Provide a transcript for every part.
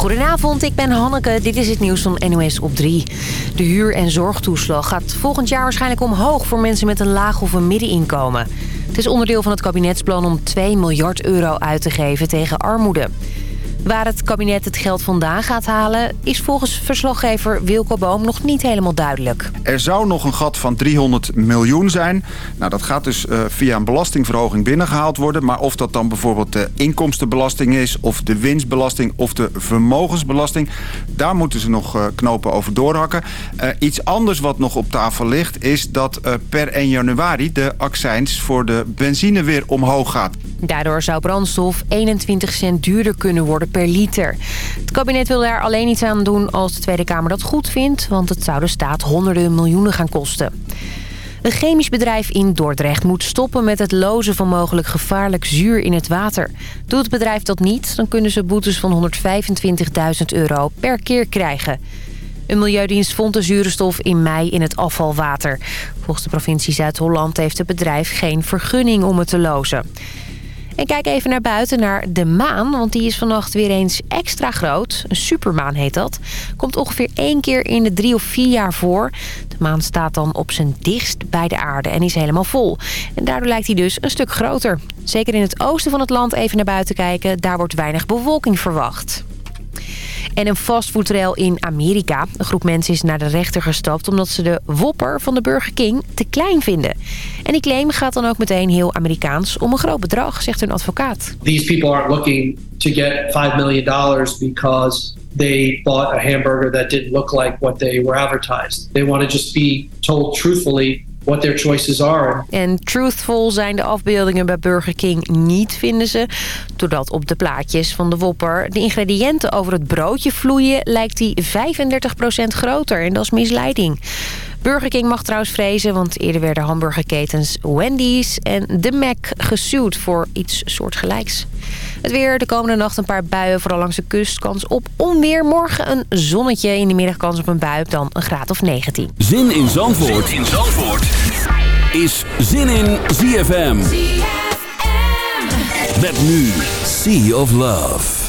Goedenavond, ik ben Hanneke. Dit is het nieuws van NOS op 3. De huur- en zorgtoeslag gaat volgend jaar waarschijnlijk omhoog... voor mensen met een laag of een middeninkomen. Het is onderdeel van het kabinetsplan om 2 miljard euro uit te geven tegen armoede. Waar het kabinet het geld vandaan gaat halen... is volgens verslaggever Wilco Boom nog niet helemaal duidelijk. Er zou nog een gat van 300 miljoen zijn. Nou, dat gaat dus uh, via een belastingverhoging binnengehaald worden. Maar of dat dan bijvoorbeeld de inkomstenbelasting is... of de winstbelasting of de vermogensbelasting... daar moeten ze nog uh, knopen over doorhakken. Uh, iets anders wat nog op tafel ligt... is dat per 1 januari de accijns voor de benzine weer omhoog gaat. Daardoor zou brandstof 21 cent duurder kunnen worden per liter. Het kabinet wil daar alleen iets aan doen als de Tweede Kamer dat goed vindt... want het zou de staat honderden miljoenen gaan kosten. Een chemisch bedrijf in Dordrecht moet stoppen met het lozen van mogelijk gevaarlijk zuur in het water. Doet het bedrijf dat niet, dan kunnen ze boetes van 125.000 euro per keer krijgen. Een milieudienst vond de zure stof in mei in het afvalwater. Volgens de provincie Zuid-Holland heeft het bedrijf geen vergunning om het te lozen. En kijk even naar buiten, naar de maan. Want die is vannacht weer eens extra groot. Een supermaan heet dat. Komt ongeveer één keer in de drie of vier jaar voor. De maan staat dan op zijn dichtst bij de aarde en is helemaal vol. En daardoor lijkt hij dus een stuk groter. Zeker in het oosten van het land even naar buiten kijken. Daar wordt weinig bewolking verwacht. En een fastfoodrel in Amerika. Een groep mensen is naar de rechter gestapt... omdat ze de Whopper van de Burger King te klein vinden. En die claim gaat dan ook meteen heel Amerikaans om een groot bedrag, zegt hun advocaat. These people aren't looking to get 5 million dollars because they bought a hamburger that didn't look like what they were advertised. They want to just be told truthfully what their choices are. En truthful zijn de afbeeldingen bij Burger King niet, vinden ze. Doordat op de plaatjes van de Whopper de ingrediënten over het broodje vloeien... lijkt die 35% groter en dat is misleiding. Burger King mag trouwens vrezen, want eerder werden hamburgerketens Wendy's en de Mac gesuwd voor iets soortgelijks. Het weer, de komende nacht een paar buien, vooral langs de kust. Kans op onweer. Morgen een zonnetje, in de middag kans op een bui, dan een graad of 19. Zin in Zandvoort, zin in Zandvoort. is Zin in ZFM. ZFM. Met nu Sea of Love.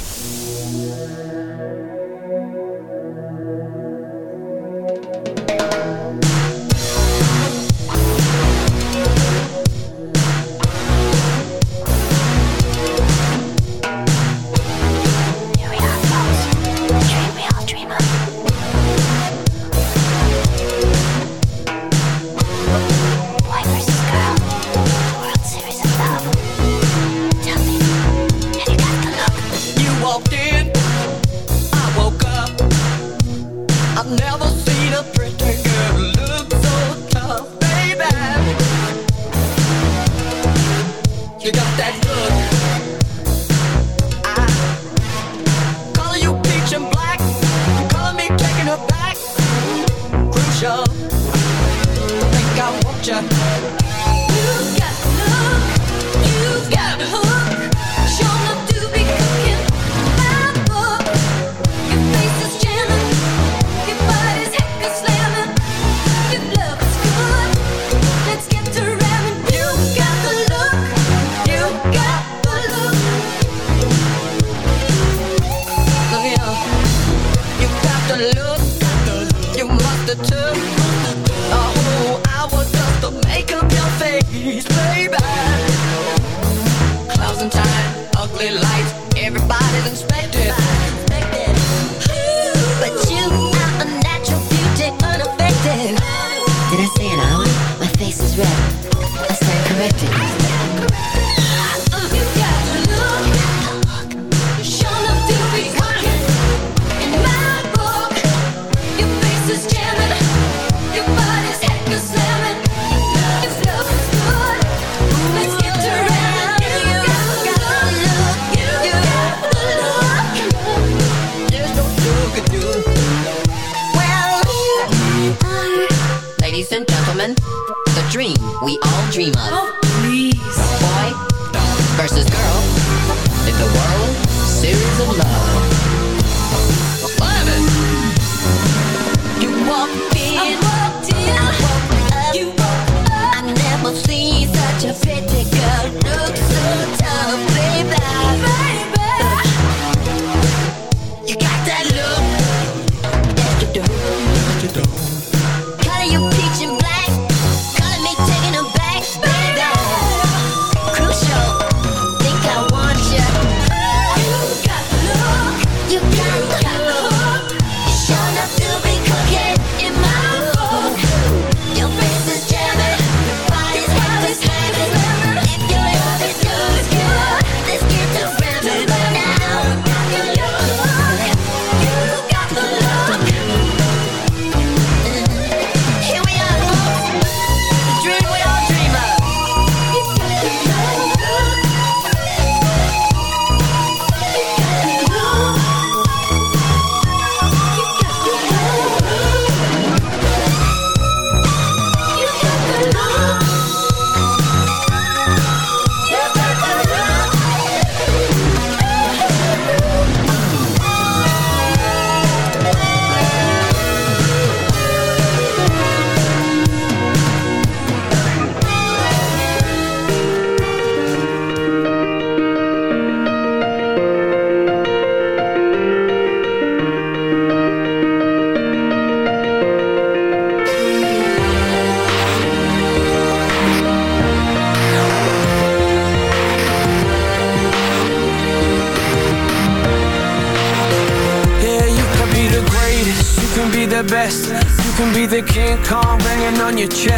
on your chest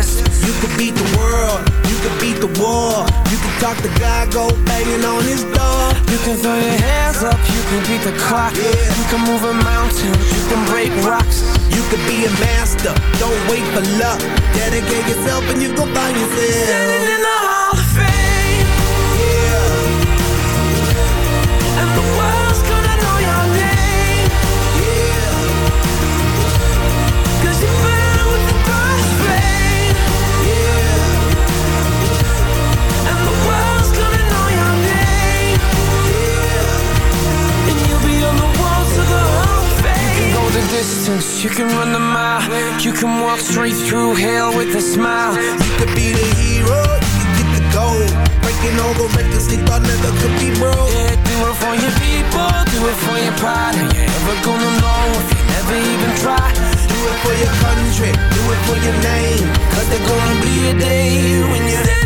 your pride. How you ever gonna know if you never even try. Do it for your country, do it for your name. Cause there's gonna be a day when you're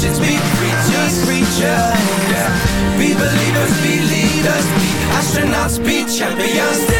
Christians, be preachers, preachers. Yeah. Be believers, be leaders, be astronauts, be champions.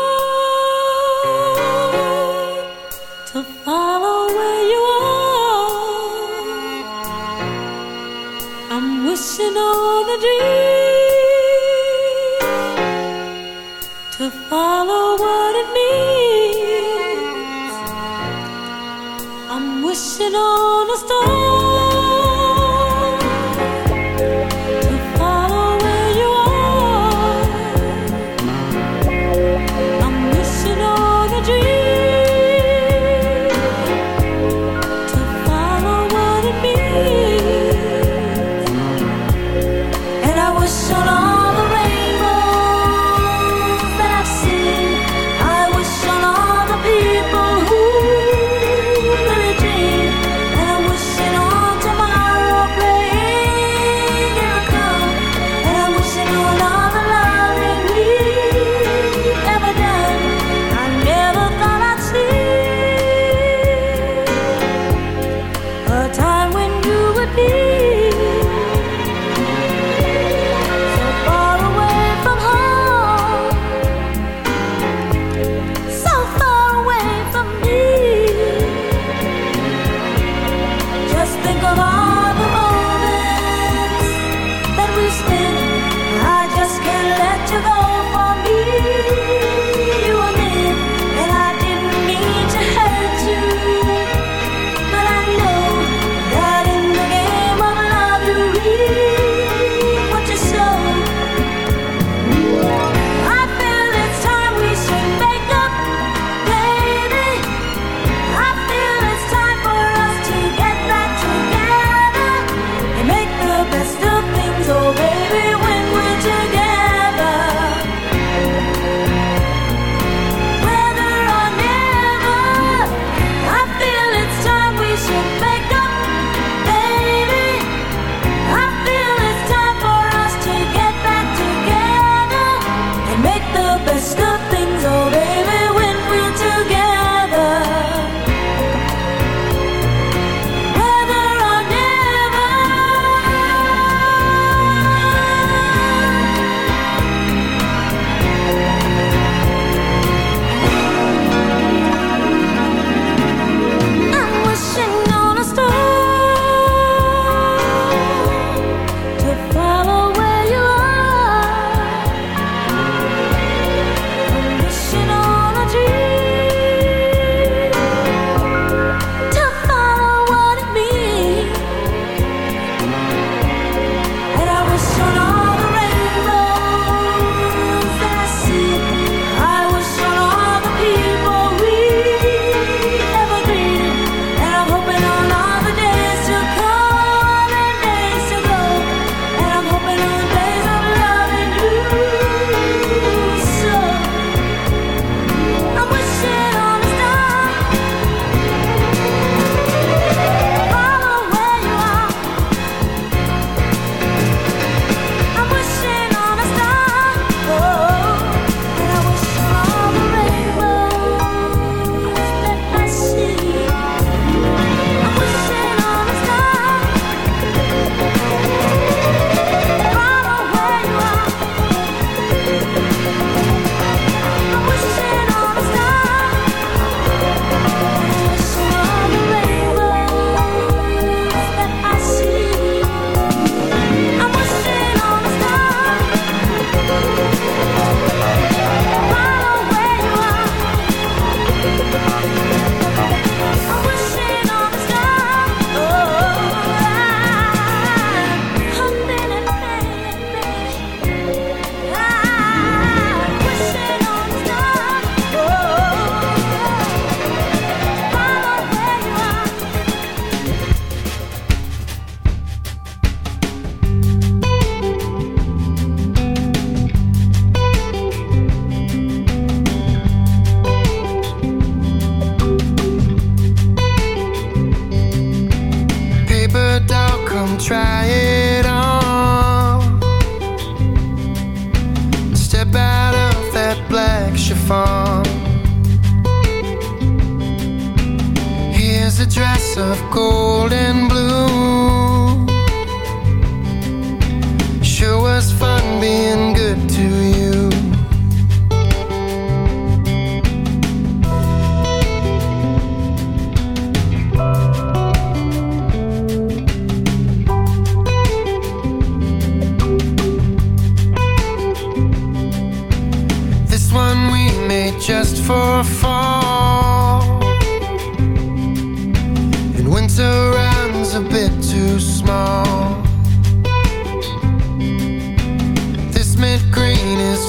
follow where you are. I'm wishing on a dream to follow what it means. I'm wishing on a star.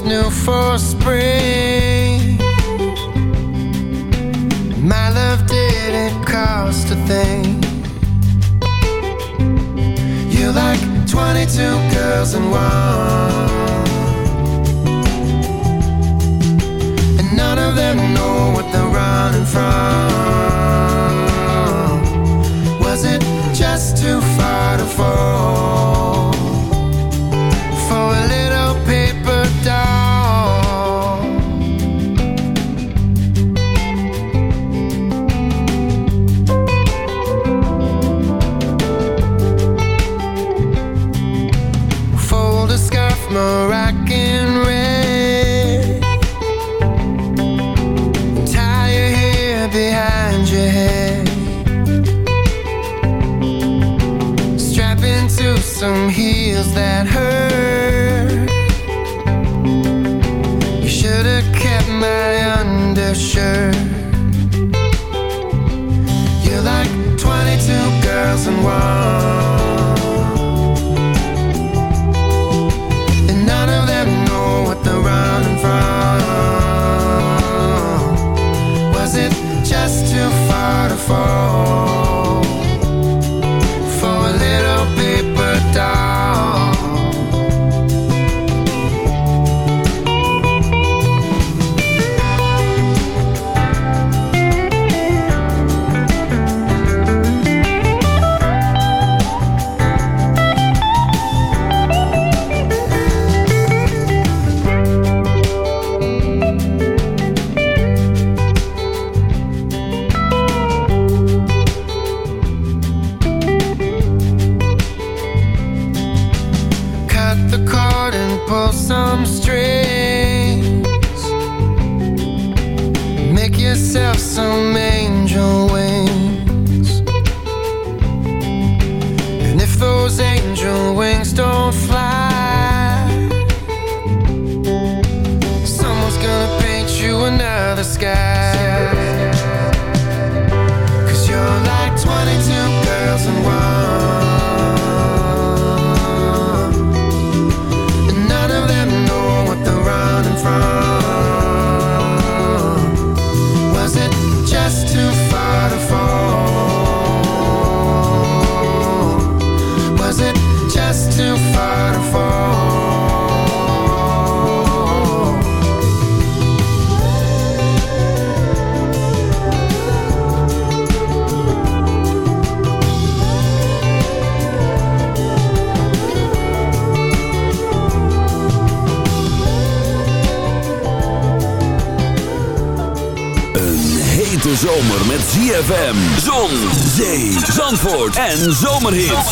New for spring. My love didn't cost a thing. You like 22 girls in one, and none of them know en zomerhits.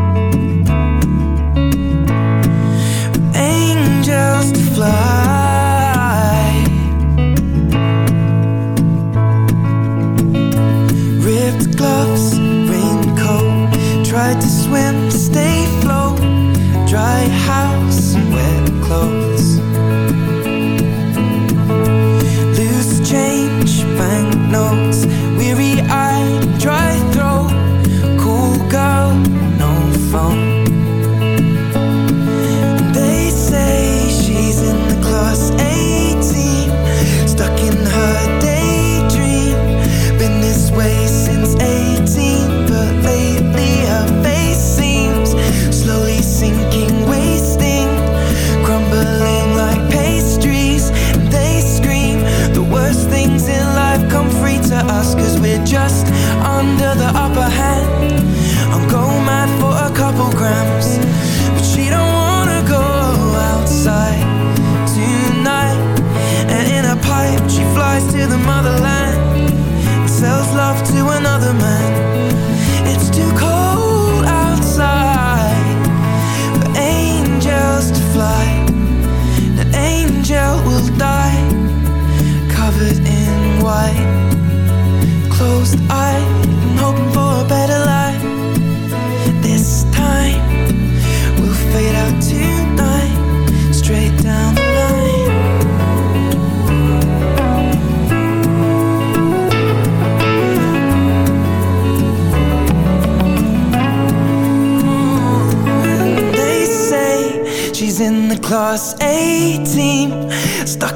Another man.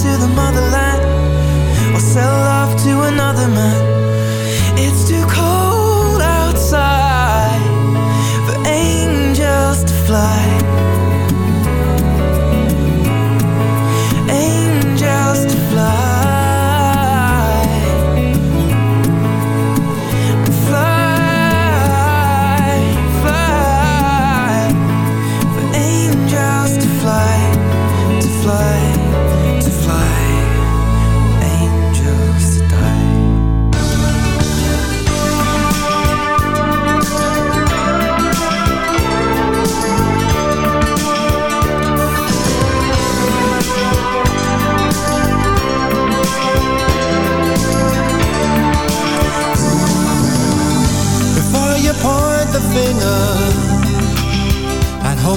to the motherland or sell love to another man.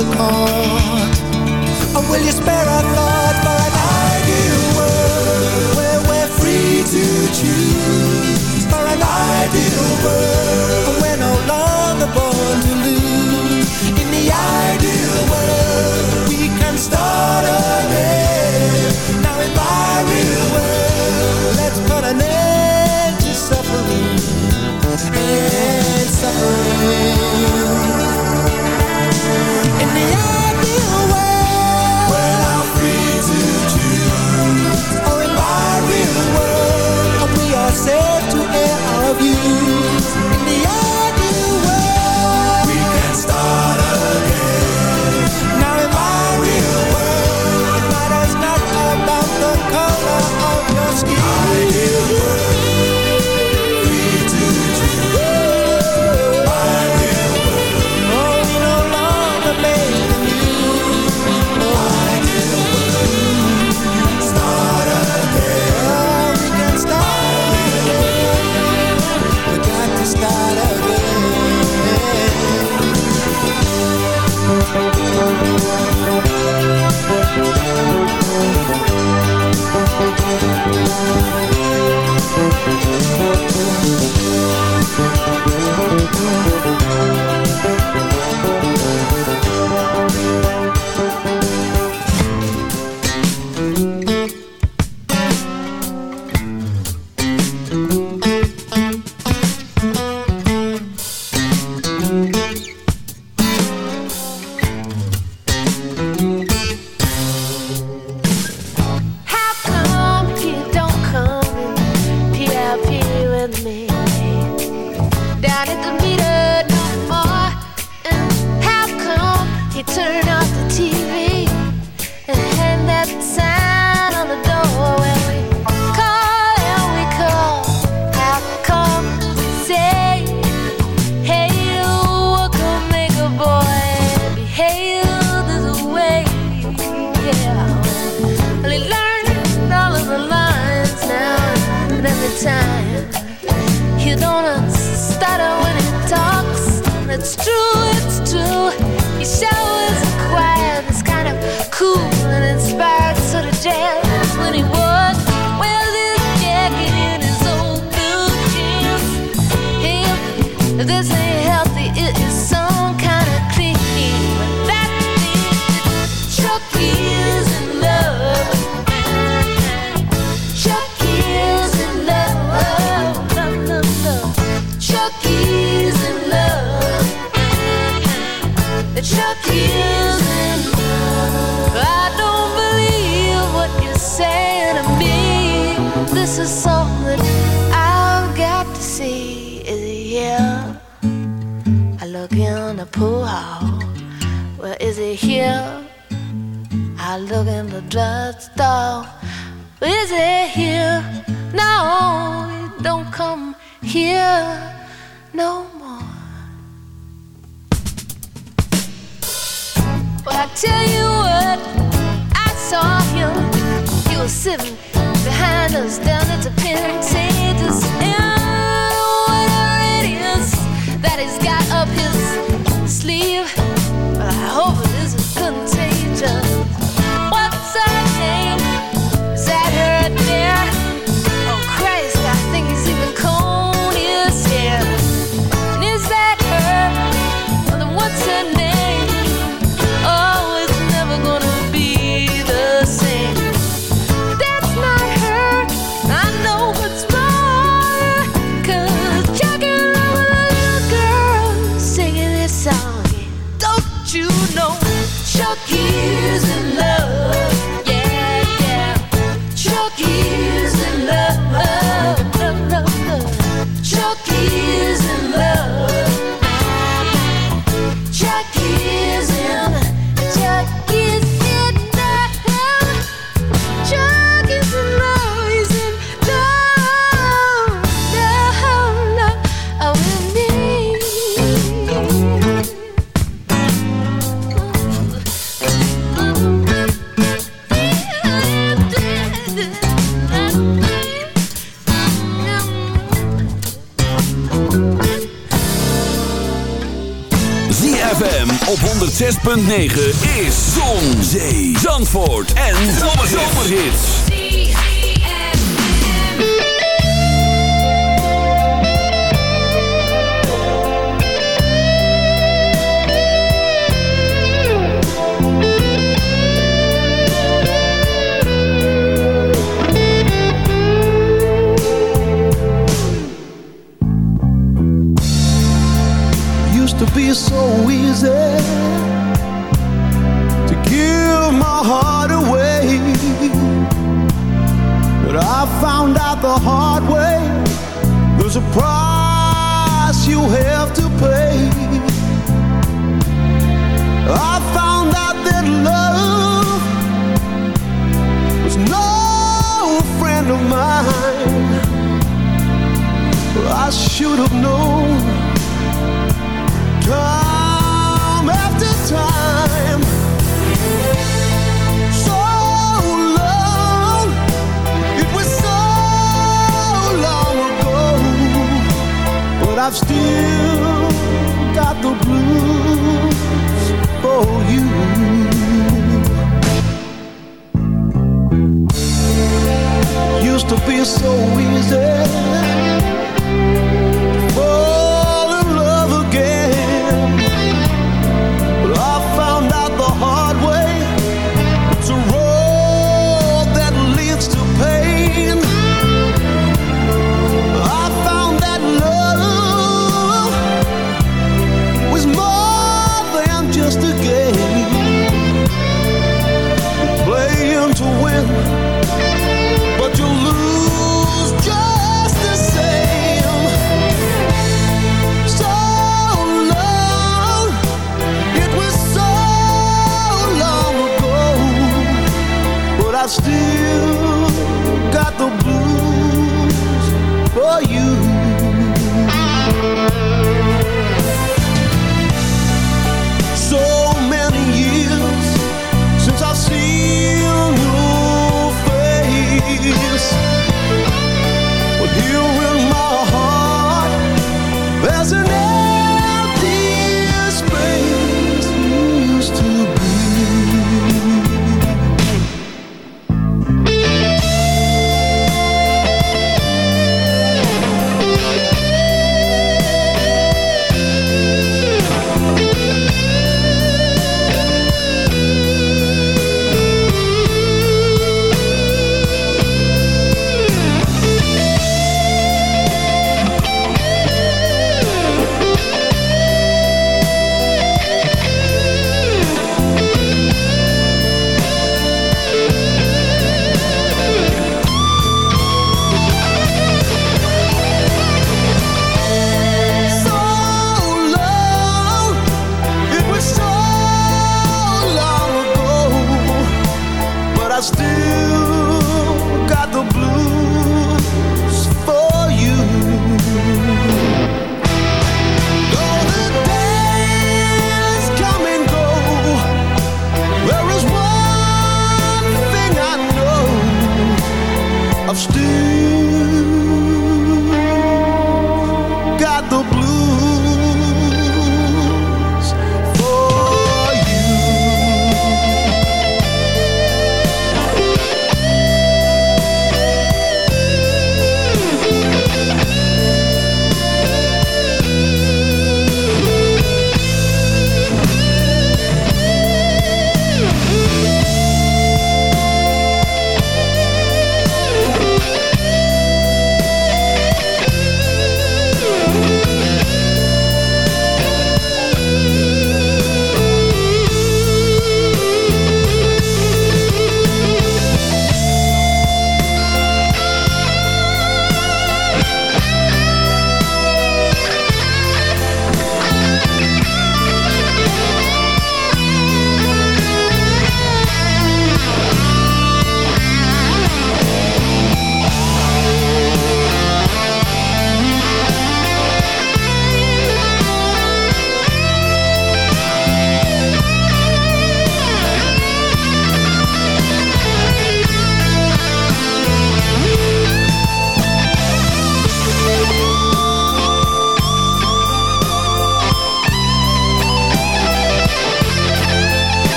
the court Or will you spare a thought? For an ideal world Where we're free to choose. For an ideal world Where we're no longer born to lose. In the ideal don't come here no more. But I tell you what, I saw him. He was sitting behind us down at the Penn Tatus. 106.9 is Zon, Zee, Zandvoort en Zomerhits. Used to be so easy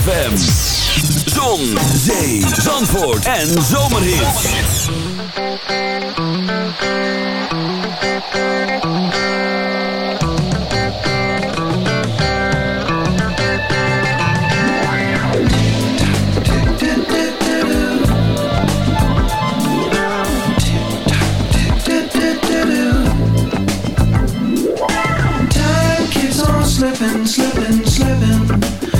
ZFM. Zon, zee, zandvoort en zomerhits. Time keeps on slipping, slipping, slipping